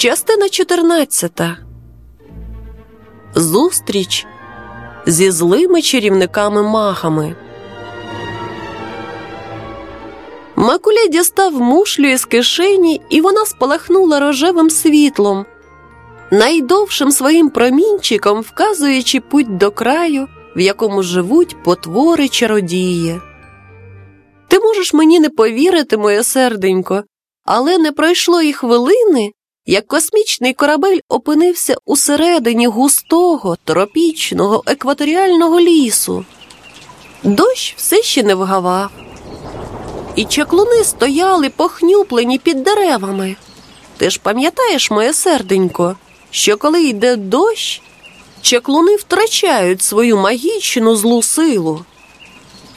Частина 14. Зустріч зі злими чарівниками махами. Макуля дістав мушлю із кишені, і вона спалахнула рожевим світлом, найдовшим своїм промінчиком вказуючи путь до краю, в якому живуть потвори чародії. Ти можеш мені не повірити, моє серденько, але не пройшло і хвилини, як космічний корабель опинився усередині густого, тропічного, екваторіального лісу. Дощ все ще не вгавав, і чаклуни стояли похнюплені під деревами. Ти ж пам'ятаєш, моє серденько, що коли йде дощ, чаклуни втрачають свою магічну злу силу.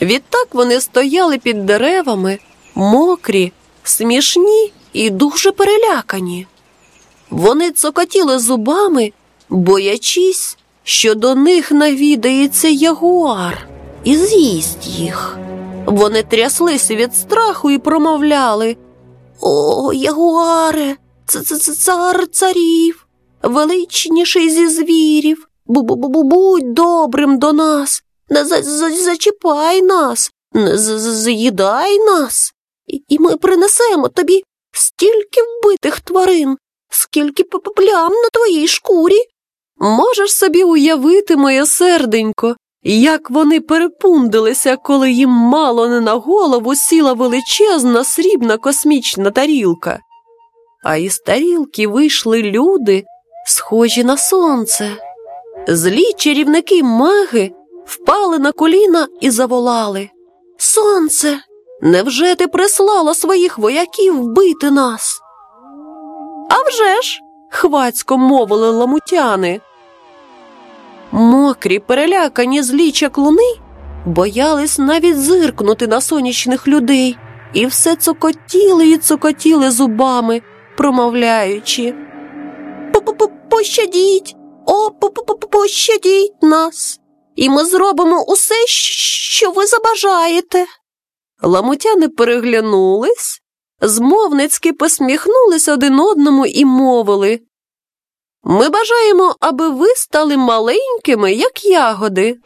Відтак вони стояли під деревами, мокрі, смішні і дуже перелякані. Вони цокотіли зубами, боячись, що до них навідається ягуар і з'їсть їх. Вони тряслися від страху і промовляли О, ягуаре, цар царів, величніший зі звірів. Будь добрим до нас, не за, за, зачіпай нас, не з'їдай нас, і ми принесемо тобі стільки вбитих тварин, скільки плям на твоїй шкурі. Можеш собі уявити, моє серденько, як вони перепундилися, коли їм мало не на голову сіла величезна срібна космічна тарілка. А із тарілки вийшли люди, схожі на сонце. Злі чарівники маги впали на коліна і заволали Сонце, невже ти прислала своїх вояків вбити нас? «А вже ж!» – хвацько мовили ламутяни. Мокрі, перелякані злі чаклуни боялись навіть зиркнути на сонячних людей і все цокотіли і цокотіли зубами, промовляючи Пощадіть, о, пощадіть нас, і ми зробимо усе, що ви забажаєте. Ламутяни переглянулись змовницьки посміхнулись один одному і мовили. Ми бажаємо, аби ви стали маленькими, як ягоди.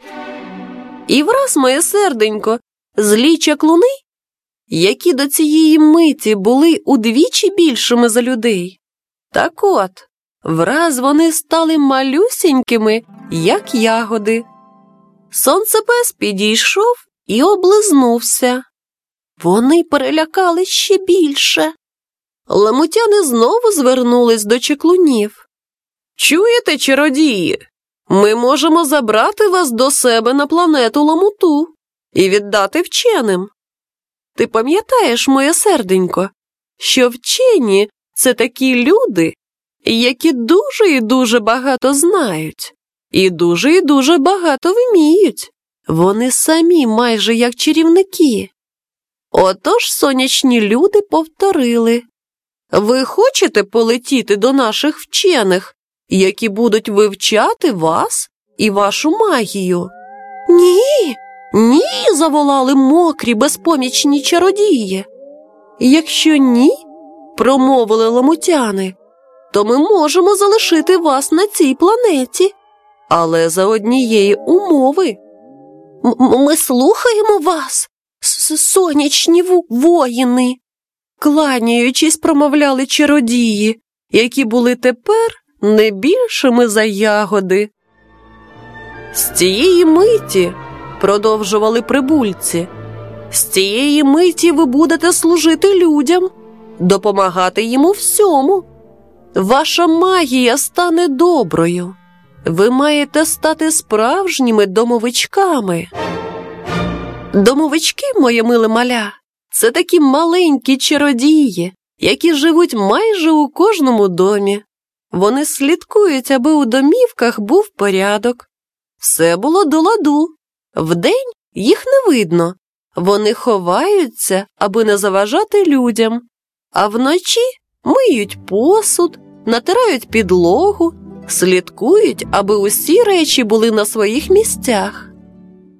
І враз, моє серденько, злі чаклуни, які до цієї миті були удвічі більшими за людей. Так от, враз вони стали малюсінькими, як ягоди. Сонцепес підійшов і облизнувся. Вони перелякали ще більше. Ламутяни знову звернулись до чеклунів. Чуєте, чародії? Ми можемо забрати вас до себе на планету Ламуту і віддати вченим. Ти пам'ятаєш, моє серденько, що вчені це такі люди, які дуже і дуже багато знають, і дуже і дуже багато вміють. Вони самі майже як чарівники. Отож сонячні люди повторили Ви хочете полетіти до наших вчених, які будуть вивчати вас і вашу магію? Ні, ні, заволали мокрі, безпомічні чародії. Якщо ні, промовили ламутяни, то ми можемо залишити вас на цій планеті, але за однієї умови. М ми слухаємо вас сонячні воїни, кланяючись, промовляли чародії, які були тепер не більшими за ягоди. З цієї миті, продовжували прибульці, з цієї миті ви будете служити людям, допомагати їм у всьому. Ваша магія стане доброю. Ви маєте стати справжніми домовичками. Домовички, моє миле маля, це такі маленькі чародії, які живуть майже у кожному домі. Вони слідкують, аби у домівках був порядок. Все було до ладу. Вдень їх не видно. Вони ховаються, аби не заважати людям, а вночі миють посуд, натирають підлогу, слідкують, аби усі речі були на своїх місцях.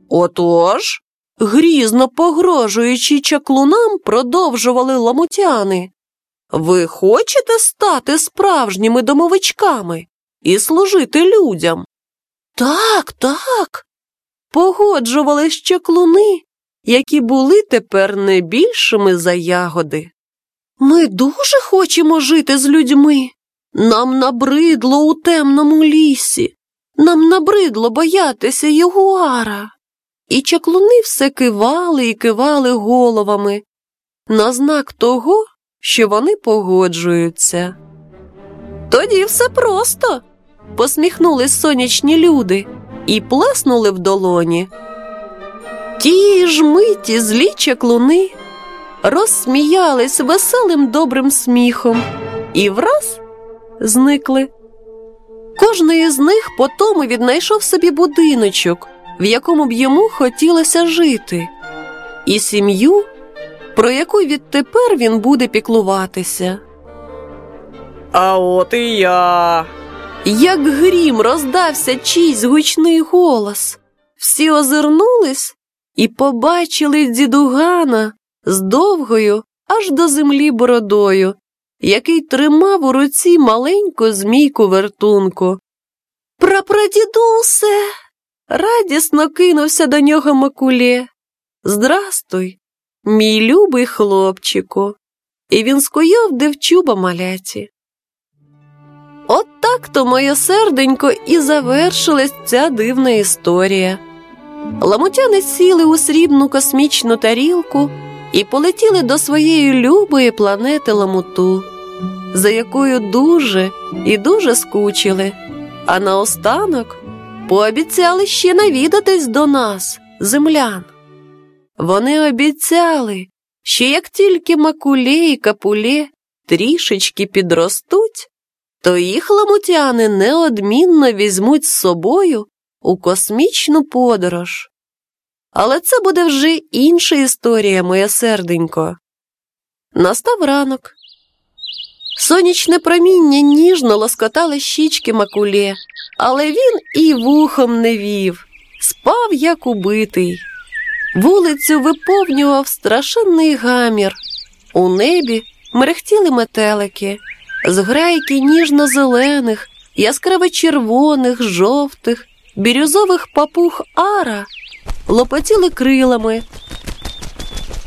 Отож, грізно погрожуючи чаклунам, продовжували ламутяни. Ви хочете стати справжніми домовичками і служити людям? Так, так. Погоджували ще клуни, які були тепер не більшими за ягоди. Ми дуже хочемо жити з людьми. Нам набридло у темному лісі, нам набридло боятися ягуара. І чаклуни все кивали і кивали головами на знак того, що вони погоджуються. Тоді все просто, посміхнулись сонячні люди і плеснули в долоні. Тієї ж миті злі чаклуни розсміялись веселим добрим сміхом і враз зникли. Кожний з них потому віднайшов собі будиночок, в якому б йому хотілося жити, і сім'ю, про яку відтепер він буде піклуватися. А от і я. Як грім роздався чийсь гучний голос. Всі озирнулись і побачили дідугана з довгою аж до землі бородою, який тримав у руці маленьку змійку вертунку. Прапрадідусе. Радісно кинувся до нього Макулє. Здрастуй, мій любий хлопчику. І він скуйовдив чуба маляці. От так то, моє серденько, і завершилась ця дивна історія. Ламутяни сіли у срібну космічну тарілку і полетіли до своєї любої планети Ламуту, за якою дуже і дуже скучили, а наостанок пообіцяли ще навідатись до нас, землян. Вони обіцяли, що як тільки макулє і капулє трішечки підростуть, то їх ламутяни неодмінно візьмуть з собою у космічну подорож. Але це буде вже інша історія, моє серденько. Настав ранок. Сонячне проміння ніжно лоскотало щічки макулє, але він і вухом не вів, спав, як убитий. Вулицю виповнював страшенний гамір. У небі мерехтіли метелики, зграйки ніжно-зелених, яскраво червоних, жовтих, бірюзових папуг ара лопотіли крилами.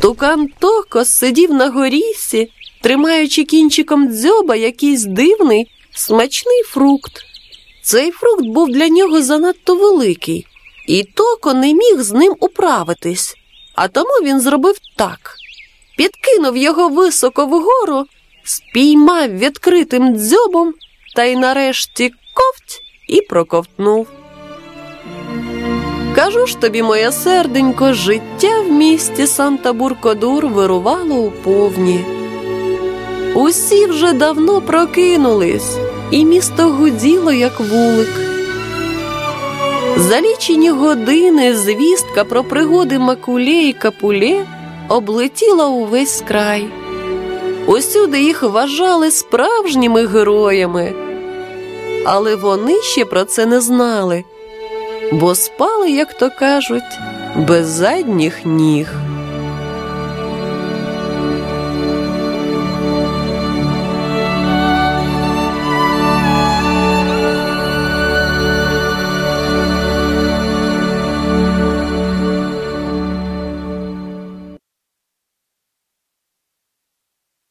Тукан Токо сидів на горісі, тримаючи кінчиком дзьоба якийсь дивний, смачний фрукт. Цей фрукт був для нього занадто великий, і Токо не міг з ним управитись, а тому він зробив так: підкинув його високо вгору, спіймав відкритим дзьобом та й нарешті ковть і проковтнув. Кажу ж тобі, моє серденько, життя в місті Санта Буркодур вирувало у повні. Усі вже давно прокинулись, і місто гуділо, як вулик. За лічені години звістка про пригоди Макулє і Капулє облетіла увесь край. Усюди їх вважали справжніми героями, але вони ще про це не знали бо спали, як то кажуть, без задніх ніг.